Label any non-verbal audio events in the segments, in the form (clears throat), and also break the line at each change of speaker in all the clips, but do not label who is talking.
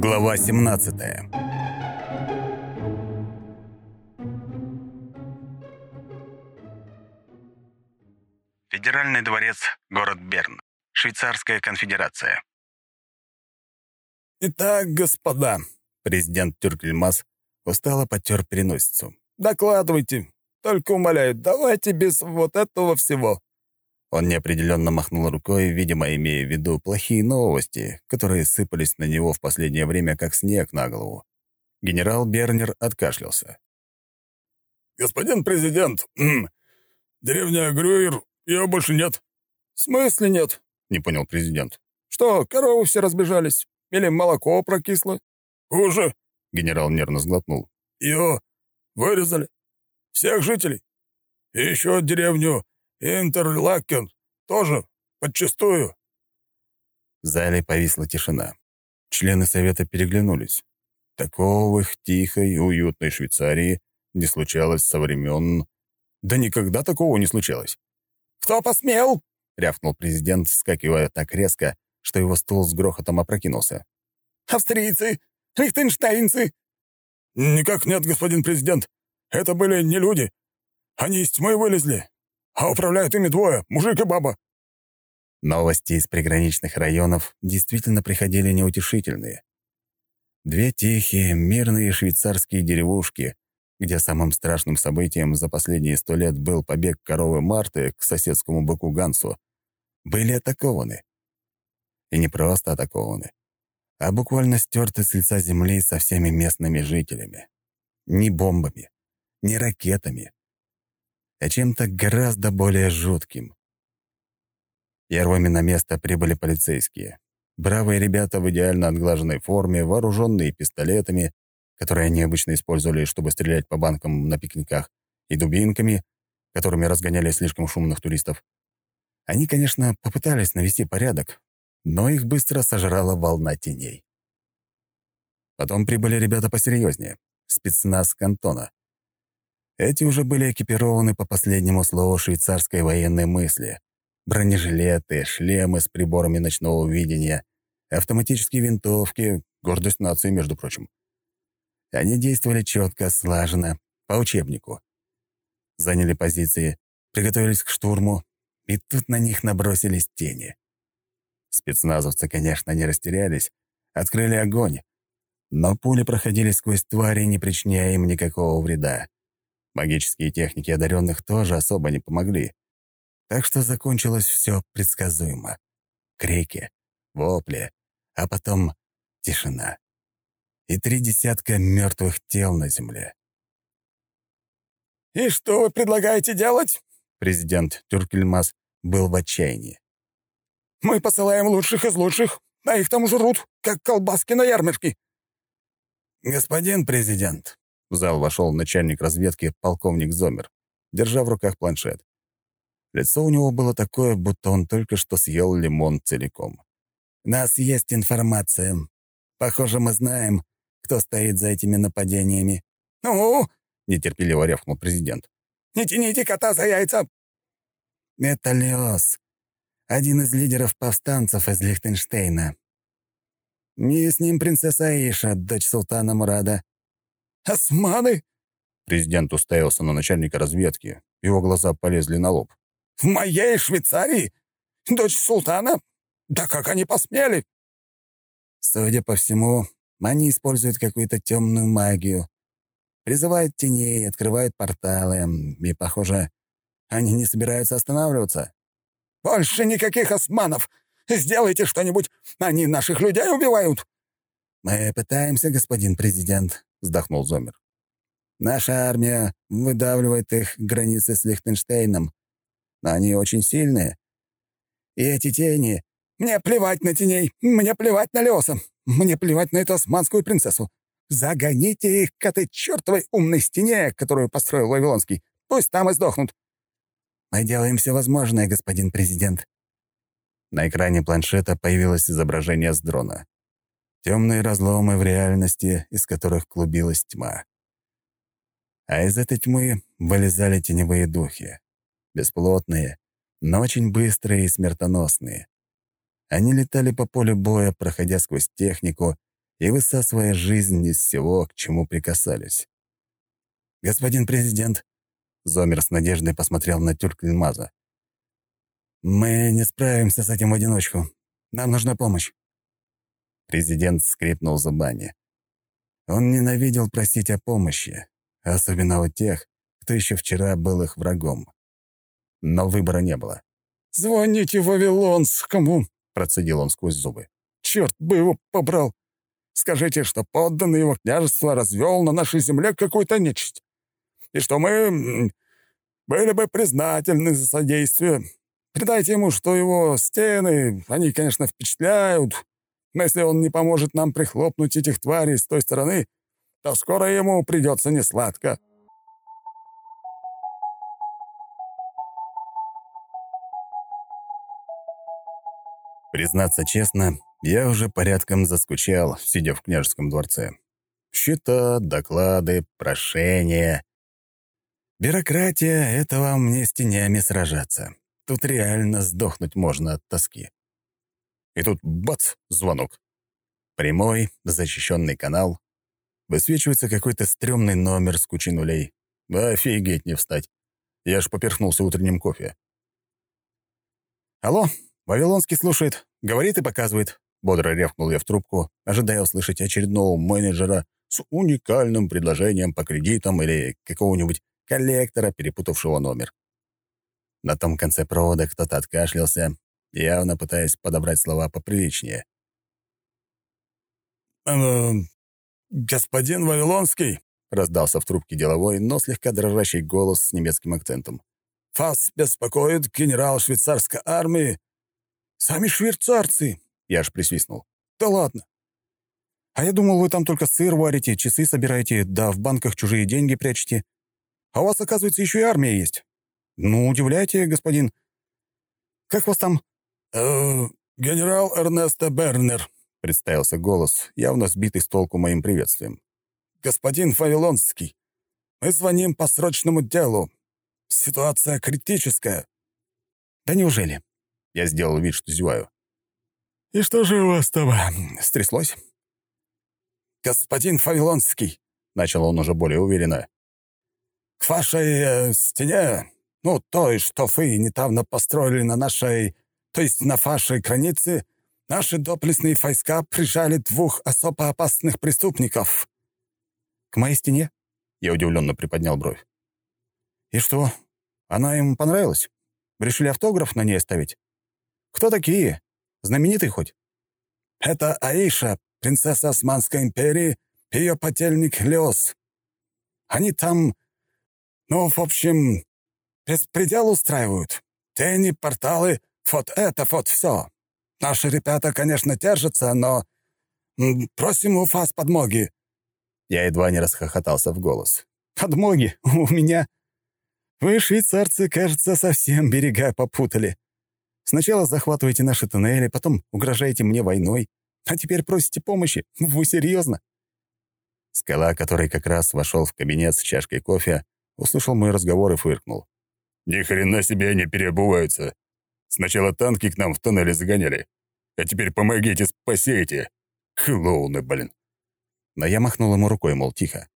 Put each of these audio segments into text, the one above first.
Глава 17 Федеральный дворец, город Берн. Швейцарская конфедерация.
«Итак, господа», — президент Тюркельмас устало потер переносицу. «Докладывайте. Только умоляю, давайте без вот этого всего». Он неопределенно махнул рукой, видимо, имея в виду плохие новости, которые сыпались на него в последнее время, как снег на голову. Генерал Бернер откашлялся.
«Господин президент, деревня Грюер, ее больше нет».
«В смысле нет?» — не понял президент. «Что, коровы все разбежались? Или молоко прокисло?»
«Хуже», —
генерал нервно сглотнул.
«Ее вырезали. Всех жителей. И еще деревню Интерлакен тоже подчистую».
В зале повисла тишина. Члены совета переглянулись. Такого в их тихой и уютной Швейцарии не случалось со времен... Да никогда такого не случалось. «Кто посмел?» — рявкнул президент, вскакивая так резко, что его стул с грохотом опрокинулся. «Австрийцы! Лихтенштейнцы!»
«Никак нет, господин президент. Это были не люди. Они из тьмы вылезли а управляют ими двое, мужик и баба».
Новости из приграничных районов действительно приходили неутешительные. Две тихие, мирные швейцарские деревушки, где самым страшным событием за последние сто лет был побег коровы Марты к соседскому быку Гансу, были атакованы. И не просто атакованы, а буквально стерты с лица земли со всеми местными жителями. Ни бомбами, ни ракетами, а чем-то гораздо более жутким. Первыми на место прибыли полицейские. Бравые ребята в идеально отглаженной форме, вооруженные пистолетами, которые они обычно использовали, чтобы стрелять по банкам на пикниках, и дубинками, которыми разгоняли слишком шумных туристов. Они, конечно, попытались навести порядок, но их быстро сожрала волна теней. Потом прибыли ребята посерьезнее — спецназ кантона. Эти уже были экипированы по последнему слову швейцарской военной мысли. Бронежилеты, шлемы с приборами ночного видения, автоматические винтовки, гордость нации, между прочим. Они действовали четко, слаженно, по учебнику. Заняли позиции, приготовились к штурму, и тут на них набросились тени. Спецназовцы, конечно, не растерялись, открыли огонь, но пули проходили сквозь твари, не причиняя им никакого вреда. Магические техники одаренных тоже особо не помогли. Так что закончилось все предсказуемо. Крики, вопли, а потом тишина. И три десятка мертвых тел на земле.
«И что вы предлагаете делать?»
Президент Тюркельмас был в отчаянии.
«Мы посылаем лучших из лучших, а их там жрут, как колбаски на ярмарке».
«Господин президент», в зал вошел начальник разведки, полковник Зомер, держа в руках планшет. Лицо у него было такое, будто он только что съел лимон целиком. «У нас есть информация. Похоже, мы знаем, кто стоит за этими нападениями».
«Ну?»
— нетерпеливо рявкнул президент.
«Не тяните кота за яйца!»
«Это Леос, один из лидеров повстанцев из Лихтенштейна. И с ним принцесса Аиша, дочь султана Мурада.
«Османы?»
Президент уставился на начальника разведки. Его глаза полезли на лоб.
«В моей Швейцарии? Дочь султана? Да как они посмели?»
Судя по всему, они используют какую-то темную магию. Призывают теней, открывают порталы, и, похоже, они не собираются останавливаться.
«Больше никаких османов! Сделайте что-нибудь! Они наших людей убивают!»
«Мы пытаемся, господин президент», — вздохнул Зомер. «Наша армия выдавливает их границы с Лихтенштейном, но они очень сильные. И эти тени...
Мне плевать на теней, мне плевать на Леоса, мне плевать на эту османскую принцессу. Загоните их к этой чертовой умной стене, которую построил Вавилонский. Пусть там и сдохнут».
«Мы делаем все возможное, господин президент». На экране планшета появилось изображение с дрона темные разломы в реальности, из которых клубилась тьма. А из этой тьмы вылезали теневые духи, бесплотные, но очень быстрые и смертоносные. Они летали по полю боя, проходя сквозь технику и высасывая жизнь из всего, к чему прикасались. «Господин президент», — Зомер с надеждой посмотрел на Тюрклинмаза, «мы не справимся с этим в одиночку. Нам нужна помощь». Президент скрипнул зубами. Он ненавидел просить о помощи, особенно у тех, кто еще вчера был их врагом. Но выбора не было.
«Звоните Вавилонскому!» — процедил он сквозь зубы. «Черт бы его побрал! Скажите, что подданный его княжества развел на нашей земле какую-то нечисть, и что мы были бы признательны за содействие. Передайте ему, что его стены, они, конечно, впечатляют, но если он не поможет нам прихлопнуть этих тварей с той стороны, то скоро ему придется несладко».
Признаться честно, я уже порядком заскучал, сидя в княжеском дворце. Счета, доклады, прошения. Бюрократия — это вам не с тенями сражаться. Тут реально сдохнуть можно от тоски. И тут бац, звонок. Прямой, защищенный канал. Высвечивается какой-то стрёмный номер с кучей нулей. Офигеть не встать. Я ж поперхнулся утренним кофе. «Алло, Вавилонский слушает, говорит и показывает», — бодро рявкнул я в трубку, ожидая услышать очередного менеджера с уникальным предложением по кредитам или какого-нибудь коллектора, перепутавшего номер. На том конце провода кто-то откашлялся, явно пытаясь подобрать слова поприличнее.
«Э, «Господин Вавилонский», — раздался в трубке деловой, но слегка дрожащий голос с немецким акцентом. «Фас беспокоит генерал швейцарской армии
«Сами швейцарцы!» — я аж присвистнул. «Да ладно! А я думал, вы там только сыр варите, часы собираете, да в банках чужие деньги прячете. А у вас, оказывается, еще и армия есть. Ну, удивляйте, господин. Как вас там?»
Э, «Генерал Эрнесто Бернер», — представился голос, явно сбитый с толку моим приветствием. «Господин Вавилонский, мы звоним по срочному делу. Ситуация критическая».
«Да неужели?»
Я сделал вид, что зеваю.
«И что же у вас там (clears throat)
стряслось?»
«Господин Фавилонский», — начал он уже более уверенно, «к вашей э, стене, ну, той, что вы недавно построили на нашей, то есть на вашей границе, наши доблестные войска прижали двух особо опасных преступников».
«К моей стене?»
— я удивленно приподнял бровь.
«И что, она им понравилась? Решили автограф на ней оставить?» Кто такие? Знаменитый хоть?»
«Это Аиша, принцесса Османской империи, ее потельник Леос. Они там, ну, в общем, беспредел устраивают. Тени, порталы, вот это, вот все. Наши ребята, конечно, держатся, но просим у вас подмоги».
Я едва не расхохотался в голос.
«Подмоги? У меня? Вы, швейцарцы, кажется, совсем берега попутали. Сначала захватываете наши туннели, потом угрожаете мне войной, а теперь просите помощи. Вы серьезно?
Скала, который как раз вошел в кабинет с чашкой кофе, услышал мой разговор и фыркнул.
«Ни хрена себе они переобуваются. Сначала танки к нам в туннеле загоняли, а теперь помогите, спасите. Клоуны, блин».
Но я махнул ему рукой, мол, тихо.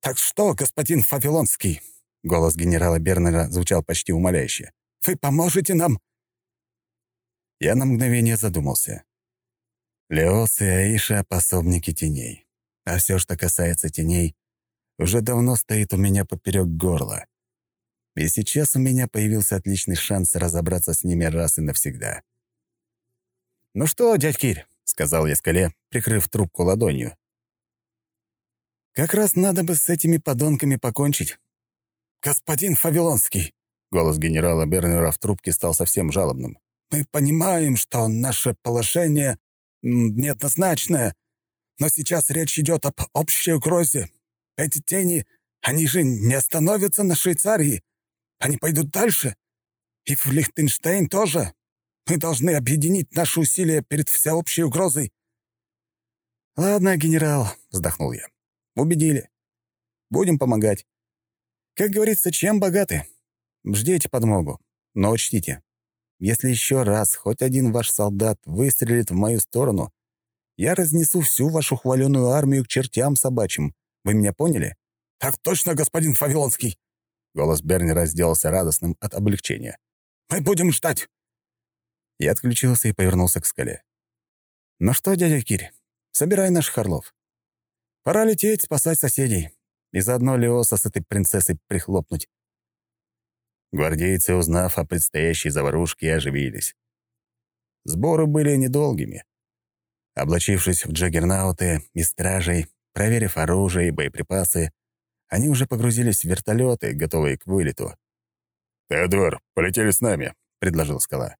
«Так что, господин Фавилонский?» Голос генерала Бернера звучал почти умоляюще. «Вы поможете нам?»
Я на мгновение задумался. Леос и Аиша — пособники теней. А все, что касается теней, уже давно стоит у меня поперек горла. И сейчас у меня появился отличный шанс разобраться с ними раз и навсегда.
«Ну что, дядь Кирь», —
сказал я скале, прикрыв трубку ладонью.
«Как раз надо бы с этими подонками покончить». «Господин Фавилонский», — голос генерала Бернера в трубке стал совсем жалобным. Мы понимаем, что наше положение неоднозначное, но сейчас речь идет об общей угрозе. Эти тени, они же не остановятся на Швейцарии. Они пойдут дальше. И в Лихтенштейн тоже. Мы должны объединить наши усилия перед всеобщей угрозой.
«Ладно, генерал», — вздохнул я. «Убедили. Будем помогать. Как говорится, чем богаты? Ждите подмогу. Но учтите, если еще раз хоть один ваш солдат выстрелит в мою сторону, я разнесу всю вашу хваленую армию к чертям собачьим. Вы меня поняли?»
«Так точно, господин Фавилонский!»
Голос Бернера сделался радостным от облегчения.
«Мы будем ждать!»
Я отключился и повернулся к скале. «Ну что, дядя Кирь, собирай наших орлов. Пора лететь, спасать соседей. И заодно Леоса с этой принцессой прихлопнуть». Гвардейцы, узнав о предстоящей заварушке, оживились. Сборы были недолгими. Облачившись в джаггернауты и стражей, проверив оружие и боеприпасы, они уже погрузились в вертолеты, готовые к вылету.
«Теодор, полетели с нами», — предложил Скала.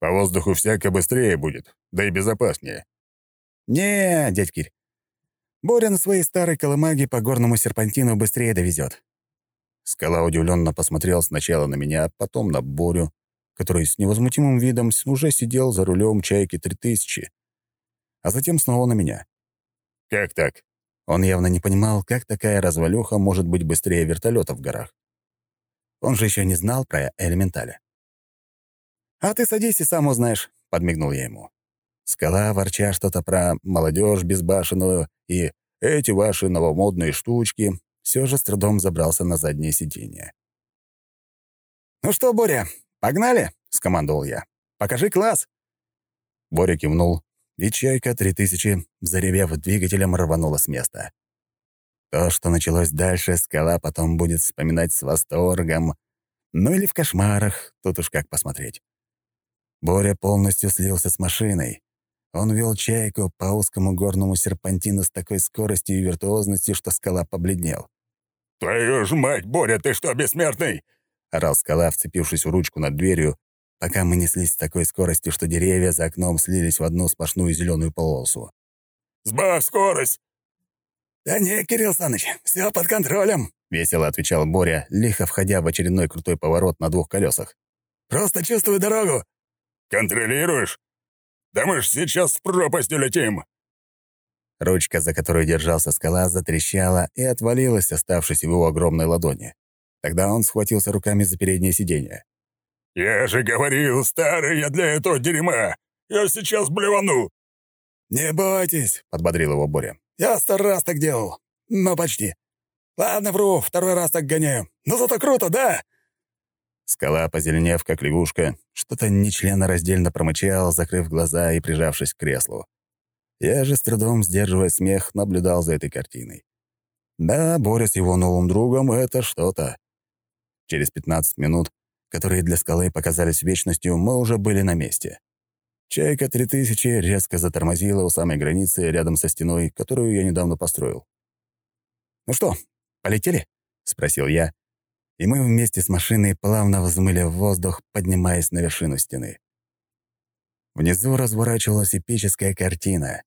«По воздуху всяко быстрее будет, да и безопаснее».
«Не, дядь Кирь, Боря на своей старой колымаге по горному серпантину быстрее довезет. Скала удивленно посмотрел сначала на меня, потом на Борю, который с невозмутимым видом уже сидел за рулем «Чайки 3000», а затем снова на меня.
«Как так?»
Он явно не понимал, как такая развалюха может быть быстрее вертолета в горах. Он же еще не знал про элементаля. «А ты садись и сам узнаешь», — подмигнул я ему. Скала, ворча что-то про молодежь безбашенную и эти ваши новомодные штучки, все же с трудом забрался на заднее сиденье. «Ну что, Боря, погнали?» — скомандовал я. «Покажи класс!» Боря кивнул, и «Чайка-3000», заревев двигателем, рванула с места. То, что началось дальше, скала потом будет вспоминать с восторгом. Ну или в кошмарах, тут уж как посмотреть. Боря полностью слился с машиной. Он вел чайку по узкому горному серпантину с такой скоростью и виртуозностью, что скала побледнел.
«Твою ж мать, Боря, ты что, бессмертный?»
— орал скала, вцепившись в ручку над дверью, пока мы неслись с такой скоростью, что деревья за окном слились в одну сплошную зеленую полосу.
«Сбавь скорость!»
«Да не, Кирилл Саныч, все под контролем», —
весело отвечал Боря, лихо входя в очередной крутой поворот на двух колесах.
«Просто чувствую дорогу».
«Контролируешь? Да мы ж сейчас в пропасть улетим!»
Ручка, за которую держался скала, затрещала и отвалилась, оставшись в его огромной ладони. Тогда он схватился руками за переднее сиденье.
«Я же говорил, старый я для этого дерьма! Я сейчас блевану!»
«Не бойтесь», —
подбодрил его Боря.
«Я сто раз так делал. Ну, почти. Ладно, вру, второй раз так гоняю. Но зато круто, да?»
Скала, позеленев, как лягушка, что-то нечленораздельно промычал, закрыв глаза и прижавшись к креслу. Я же с трудом, сдерживая смех, наблюдал за этой картиной. Да, Боря с его новым другом — это что-то. Через 15 минут, которые для скалы показались вечностью, мы уже были на месте. Чайка 3000 резко затормозила у самой границы рядом со стеной, которую я недавно построил. «Ну что, полетели?» — спросил я, и мы вместе с машиной плавно взмыли в воздух, поднимаясь на вершину стены. Внизу разворачивалась эпическая картина.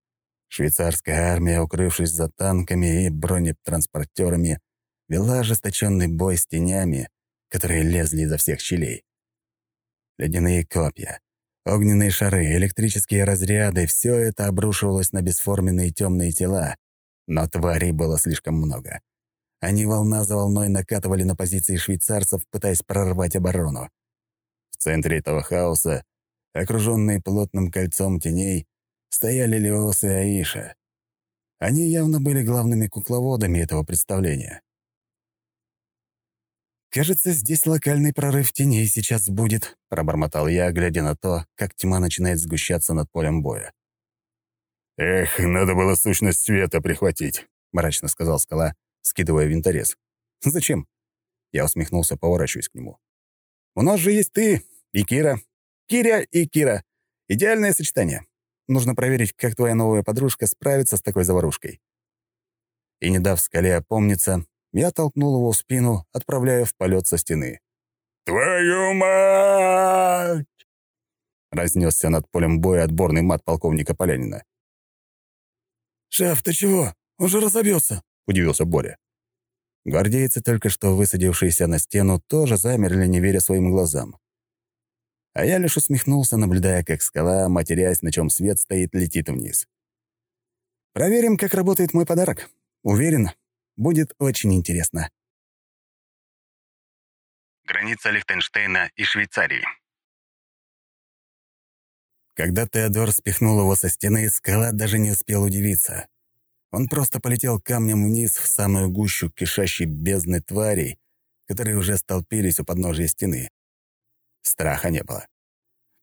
Швейцарская армия, укрывшись за танками и бронетранспортерами, вела ожесточенный бой с тенями, которые лезли изо всех щелей. Ледяные копья, огненные шары, электрические разряды — все это обрушивалось на бесформенные темные тела, но тварей было слишком много. Они волна за волной накатывали на позиции швейцарцев, пытаясь прорвать оборону. В центре этого хаоса, окруженные плотным кольцом теней, стояли Леос и Аиша. Они явно были главными кукловодами этого представления. «Кажется, здесь локальный прорыв теней сейчас будет», — пробормотал я, глядя на то, как тьма начинает сгущаться над полем боя.
«Эх, надо было сущность света прихватить», — мрачно сказал скала, скидывая винторез.
«Зачем?» Я усмехнулся, поворачиваясь к нему. «У нас же есть ты и Кира. Киря и Кира. Идеальное сочетание. Нужно проверить, как твоя новая подружка справится с такой заварушкой». И не дав скале опомниться, я толкнул его в спину, отправляя в полет со стены.
«Твою мать!»
Разнесся над полем боя отборный мат полковника Полянина.
«Шеф, ты чего? Он же разобьется!»
— удивился Боря. Гвардейцы, только что высадившиеся на стену, тоже замерли, не веря своим глазам. А я лишь усмехнулся, наблюдая, как скала, матерясь, на чем свет стоит, летит вниз. «Проверим, как работает мой подарок. Уверен, будет очень интересно».
Граница Лихтенштейна и Швейцарии.
Когда Теодор спихнул его со стены, скала даже не успел удивиться. Он просто полетел камнем вниз в самую гущу кишащей бездны тварей, которые уже столпились у подножия стены. Страха не было.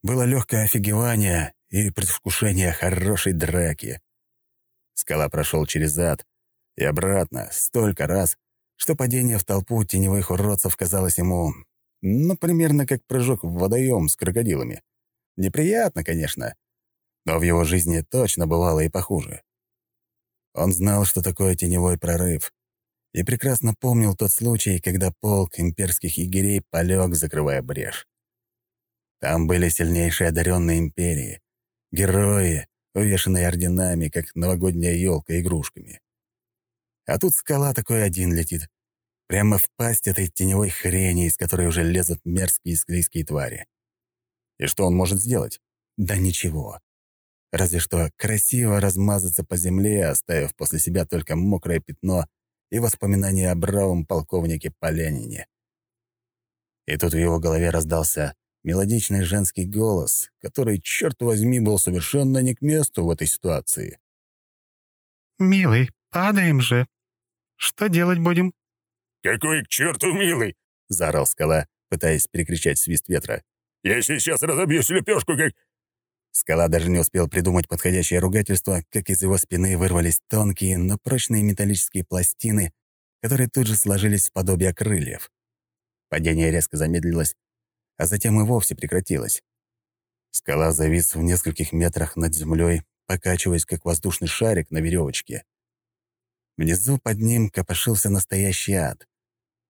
Было легкое офигевание и предвкушение хорошей драки. Скала прошел через ад и обратно столько раз, что падение в толпу теневых уродцев казалось ему, ну, примерно как прыжок в водоем с крокодилами. Неприятно, конечно, но в его жизни точно бывало и похуже. Он знал, что такое теневой прорыв, и прекрасно помнил тот случай, когда полк имперских егерей полег, закрывая брешь. Там были сильнейшие одаренные империи, герои, увешанные орденами, как новогодняя елка игрушками. А тут скала такой один летит, прямо в пасть этой теневой хрени, из которой уже лезут мерзкие склизкие твари. И что он может сделать? Да ничего. Разве что красиво размазаться по земле, оставив после себя только мокрое пятно и воспоминания о бравом полковнике Полянине. И тут в его голове раздался мелодичный женский голос, который, черт возьми, был совершенно не к месту в этой ситуации.
«Милый, падаем же. Что делать будем?»
«Какой к черту милый!» — заорал скала, пытаясь перекричать свист ветра. Я сейчас разобьюсь лепешку, как...»
Скала даже не успел придумать подходящее ругательство, как из его спины вырвались тонкие, но прочные металлические пластины, которые тут же сложились в подобие крыльев. Падение резко замедлилось, а затем и вовсе прекратилось. Скала завис в нескольких метрах над землей, покачиваясь, как воздушный шарик на веревочке. Внизу под ним копошился настоящий ад.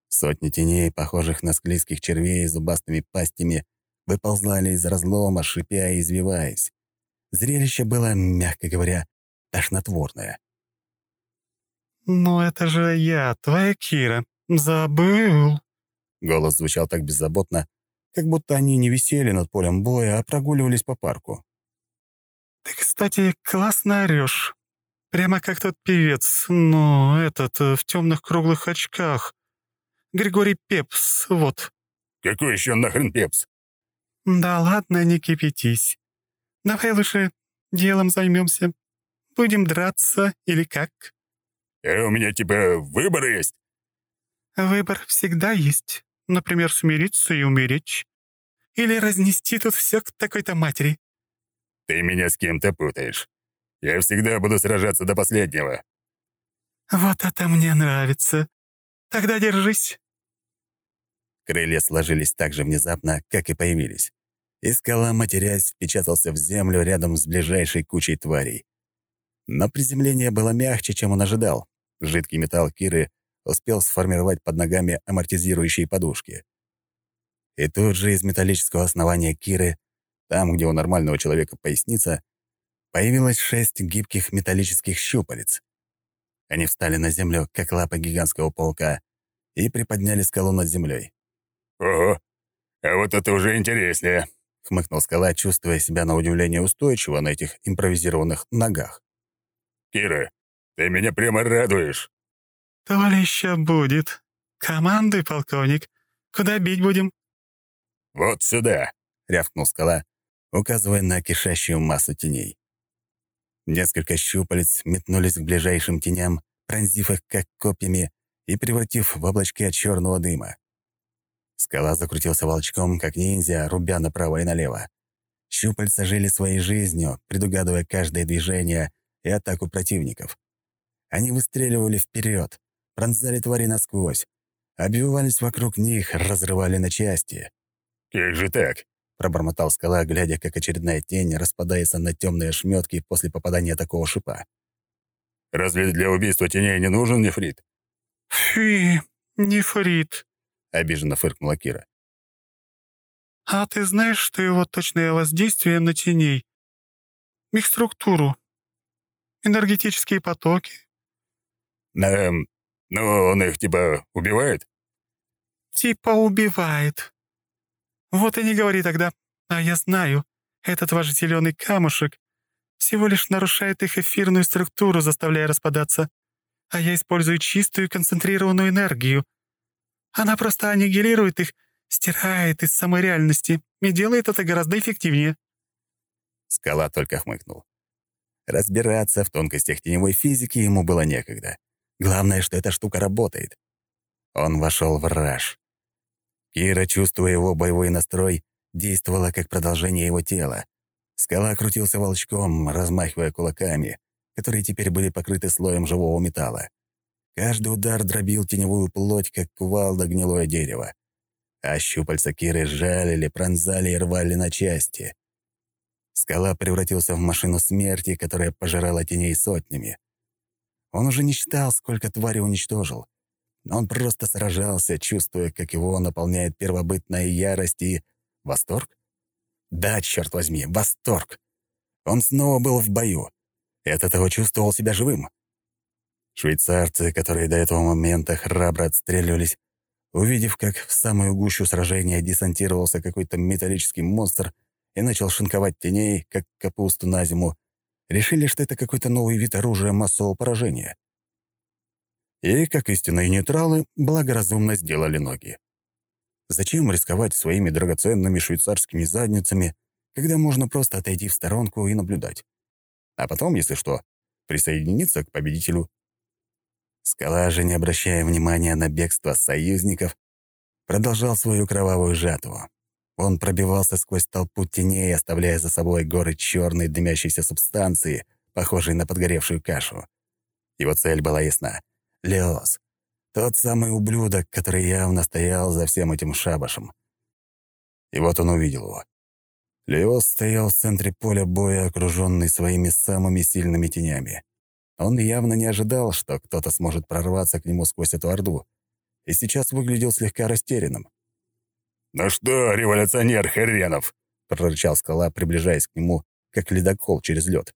Сотни теней, похожих на склизких червей с зубастыми пастями, выползали из разлома, шипя и извиваясь. Зрелище было, мягко говоря, тошнотворное.
«Но это же я, твоя Кира. Забыл».
Голос звучал так беззаботно, как будто они не висели над полем боя, а прогуливались по парку.
«Ты, кстати, классно орёшь. Прямо как тот певец, но этот, э, в темных круглых очках. Григорий Пепс, вот».
«Какой еще нахрен Пепс?»
«Да ладно, не кипятись. Давай лучше делом займемся. Будем драться или как?»
«А у меня типа выбор есть?»
«Выбор всегда есть. Например, смириться и умереть. Или разнести тут все к такой-то матери».
«Ты меня с кем-то путаешь. Я всегда буду сражаться до последнего».
«Вот это мне нравится. Тогда держись».
Крылья сложились так же внезапно, как и появились. И скала, матерясь, впечатался в землю рядом с ближайшей кучей тварей. Но приземление было мягче, чем он ожидал. Жидкий металл Киры успел сформировать под ногами амортизирующие подушки. И тут же из металлического основания Киры, там, где у нормального человека поясница, появилось шесть гибких металлических щупалец. Они встали на землю, как лапы гигантского паука, и приподняли скалу над землей.
«Ого, а вот это уже интереснее», —
хмыкнул скала, чувствуя себя на удивление устойчиво на этих импровизированных ногах.
«Кира, ты меня прямо радуешь».
«То ли еще будет. Команды, полковник. Куда бить будем?»
«Вот сюда», —
рявкнул скала, указывая на кишащую массу теней. Несколько щупалец метнулись к ближайшим теням, пронзив их как копьями и превратив в облачки от черного дыма. Скала закрутился волчком, как ниндзя, рубя направо и налево. Щупальца жили своей жизнью, предугадывая каждое движение и атаку противников. Они выстреливали вперед, пронзали твари насквозь, обвивались вокруг них, разрывали на части.
«Как же так?»
— пробормотал скала, глядя, как очередная тень распадается на темные ошметки после попадания такого шипа.
«Разве для убийства теней не нужен нефрит?»
«Фи, нефрит»,
обиженно фыркнула Кира.
«А ты знаешь, что его точное воздействие на теней? Их структуру, энергетические потоки?»
«Эм, ну, он их типа убивает?»
«Типа убивает. Вот и не говори тогда. А я знаю, этот ваш зеленый камушек всего лишь нарушает их эфирную структуру, заставляя распадаться. А я использую чистую концентрированную энергию, она просто аннигилирует их стирает из самой реальности и делает это гораздо эффективнее».
Скала только хмыкнул. Разбираться в тонкостях теневой физики ему было некогда. Главное, что эта штука работает. Он вошел в раж. Кира, чувствуя его боевой настрой, действовала как продолжение его тела. Скала крутился волчком, размахивая кулаками, которые теперь были покрыты слоем живого металла. Каждый удар дробил теневую плоть, как кувалда гнилое дерево. А щупальца Киры жалили, пронзали и рвали на части. Скала превратился в машину смерти, которая пожирала теней сотнями. Он уже не считал, сколько тварей уничтожил. Он просто сражался, чувствуя, как его наполняет первобытная ярость и... Восторг? Да, черт возьми, восторг. Он снова был в бою. И от этого чувствовал себя живым. Швейцарцы, которые до этого момента храбро отстреливались, увидев, как в самую гущу сражения десантировался какой-то металлический монстр и начал шинковать теней, как капусту на зиму, решили, что это какой-то новый вид оружия массового поражения. И, как истинные нейтралы, благоразумно сделали ноги. Зачем рисковать своими драгоценными швейцарскими задницами, когда можно просто отойти в сторонку и наблюдать? А потом, если что, присоединиться к победителю. Скала же, не обращая внимания на бегство союзников, продолжал свою кровавую жатву. Он пробивался сквозь толпу теней, оставляя за собой горы черной дымящейся субстанции, похожей на подгоревшую кашу. Его цель была ясна — Леос. Тот самый ублюдок, который явно стоял за всем этим шабашем. И вот он увидел его. Леос стоял в центре поля боя, окруженный своими самыми сильными тенями. Он явно не ожидал, что кто-то сможет прорваться к нему сквозь эту орду, и сейчас выглядел слегка растерянным.
«Ну что, революционер хренов!» — прорычал скала, приближаясь к нему, как ледокол через лед.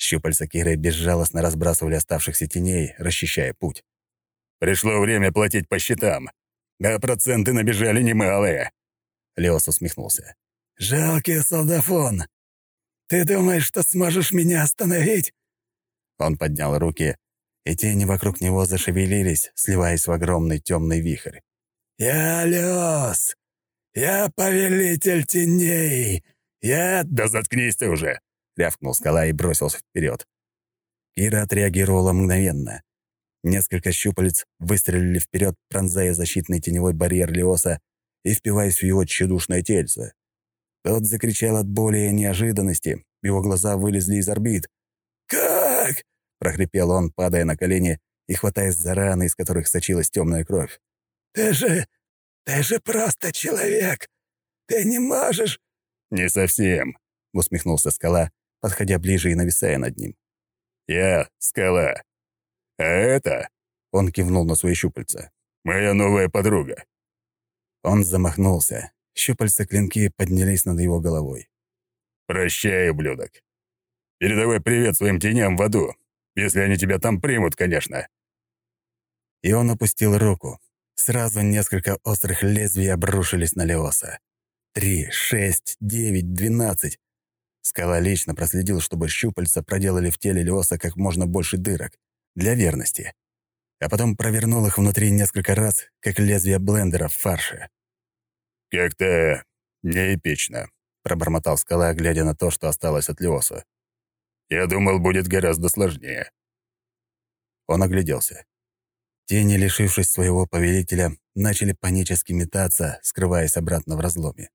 Щупальца Киры безжалостно разбрасывали оставшихся теней, расчищая путь.
«Пришло время платить по счетам. А проценты набежали немалые».
Леос усмехнулся.
«Жалкий солдафон. Ты думаешь, что сможешь меня остановить?»
Он поднял руки, и тени вокруг него зашевелились, сливаясь в огромный темный вихрь.
«Я Леос. Я повелитель теней. Я...»
«Да заткнись ты уже!»
Рявкнул скала и бросился вперед. Кира отреагировала мгновенно. Несколько щупалец выстрелили вперед, пронзая защитный теневой барьер Леоса и впиваясь в его тщедушное тельце. Тот закричал от боли и неожиданности, его глаза вылезли из орбит.
«Как?»
— прохрипел он, падая на колени и хватаясь за раны, из которых сочилась темная кровь.
«Ты же... ты же просто человек! Ты не можешь...»
«Не совсем», — усмехнулся скала подходя ближе и нависая над ним. «Я — скала. А это...» — он кивнул на свои щупальца. «Моя новая подруга».
Он замахнулся. Щупальца-клинки поднялись над его головой.
«Прощай, ублюдок. Передавай привет своим теням в аду, если они тебя там примут, конечно».
И он опустил руку. Сразу несколько острых лезвий обрушились на Леоса. Три, шесть, девять, двенадцать. Скала лично проследил, чтобы щупальца проделали в теле Леоса как можно больше дырок, для верности. А потом провернул их внутри несколько раз, как лезвие блендера в фарше.
«Как-то неэпично», — пробормотал скала, глядя на то, что осталось от Леоса. «Я думал, будет гораздо сложнее».
Он огляделся. Тени, лишившись своего повелителя, начали панически метаться, скрываясь обратно в разломе.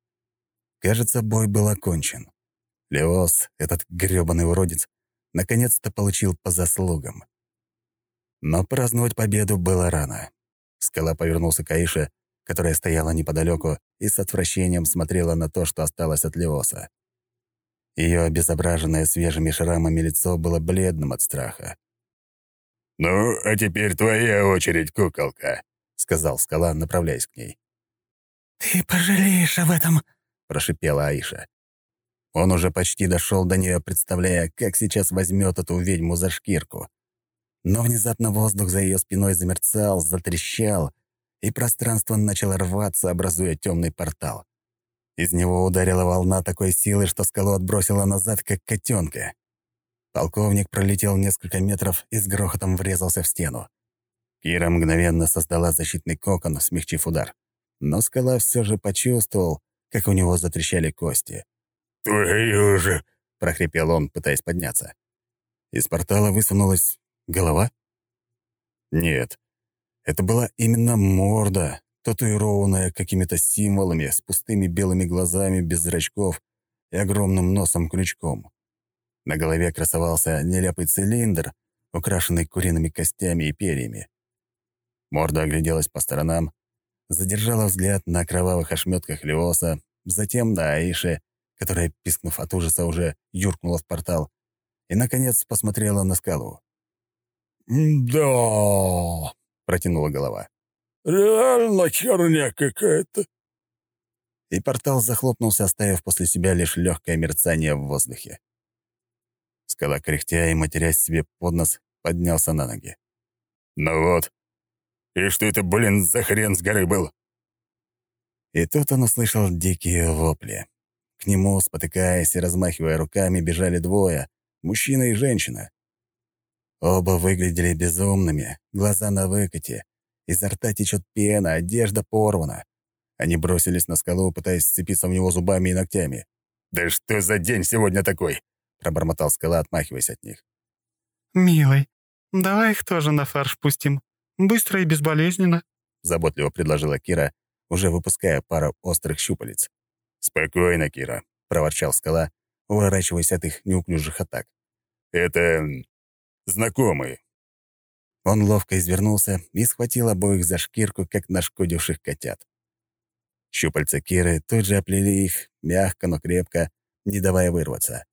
Кажется, бой был окончен. Леос, этот грёбаный уродец, наконец-то получил по заслугам. Но праздновать победу было рано. Скала повернулся к Аише, которая стояла неподалеку и с отвращением смотрела на то, что осталось от Леоса. Ее обезображенное свежими шрамами лицо было бледным от страха.
«Ну, а теперь твоя очередь, куколка», — сказал скала, направляясь к ней.
«Ты пожалеешь об этом», —
прошипела Аиша. Он уже почти дошел до нее, представляя, как сейчас возьмет эту ведьму за шкирку. Но внезапно воздух за ее спиной замерцал, затрещал, и пространство начало рваться, образуя темный портал. Из него ударила волна такой силы, что скалу отбросила назад, как котенка. Полковник пролетел несколько метров и с грохотом врезался в стену. Кира мгновенно создала защитный кокон, смягчив удар. но скала все же почувствовал, как у него затрещали кости.
«Твою же!»
— прохрипел он, пытаясь подняться. Из портала высунулась голова? Нет, это была именно морда, татуированная какими-то символами, с пустыми белыми глазами без зрачков и огромным носом-крючком. На голове красовался нелепый цилиндр, украшенный куриными костями и перьями. Морда огляделась по сторонам, задержала взгляд на кровавых ошметках Леоса, затем на Аише, которая, пискнув от ужаса, уже юркнула в портал, и, наконец, посмотрела на скалу.
«Да», —
протянула голова.
«Реально херня какая-то».
И портал захлопнулся, оставив после себя лишь легкое мерцание в воздухе. Скала, кряхтя и матерясь себе под нос, поднялся на ноги.
«Ну вот. И что это, блин, за хрен с горы был?»
И тут он услышал дикие вопли. К нему, спотыкаясь и размахивая руками, бежали двое — мужчина и женщина. Оба выглядели безумными, глаза на выкате, изо рта течет пена, одежда порвана. Они бросились на скалу, пытаясь сцепиться в него зубами и ногтями.
«Да что за день сегодня такой?»
— пробормотал скала, отмахиваясь от них.
«Милый, давай их тоже на фарш пустим. Быстро и безболезненно», —
заботливо предложила Кира, уже выпуская пару острых щупалец.
«Спокойно, Кира», —
проворчал скала, уворачиваясь от их неуклюжих атак.
«Это... знакомые».
Он ловко извернулся и схватил обоих за шкирку, как нашкодивших котят. Щупальца Киры тут же оплели их, мягко, но крепко, не давая вырваться.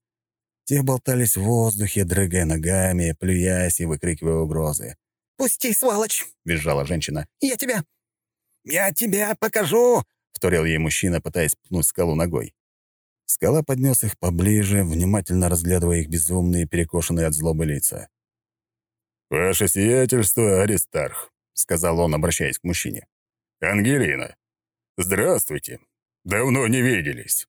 Те болтались в воздухе, дрыгая ногами, плюясь и выкрикивая угрозы.
«Пусти, сволочь!»
— визжала женщина.
«Я тебя... я тебя покажу!»
— вторил ей мужчина, пытаясь пнуть скалу ногой. Скала поднес их поближе, внимательно разглядывая их безумные, перекошенные от злобы лица.
«Ваше сиятельство, Аристарх», — сказал он, обращаясь к мужчине. «Ангелина, здравствуйте. Давно не виделись».